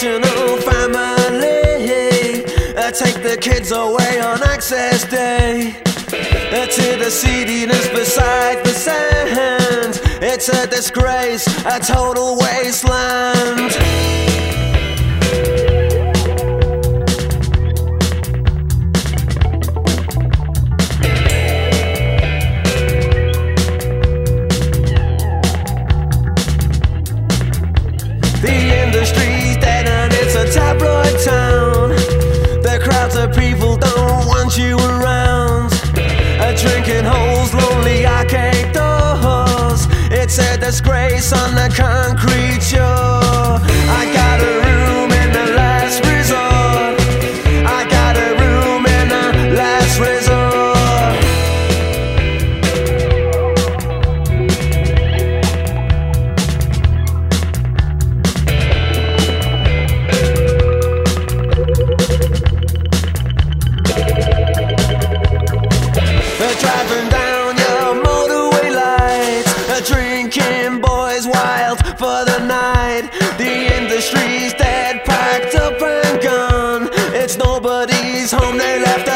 dysfunctional family. I take the kids away on access day. Uh, to the seediness beside the sand. It's a disgrace, a total wasteland. The people don't want you around. A drinking holes, lonely arcade doors. It's a disgrace on the con. for the night. The industry's dead, packed up and gone. It's nobody's home, they left.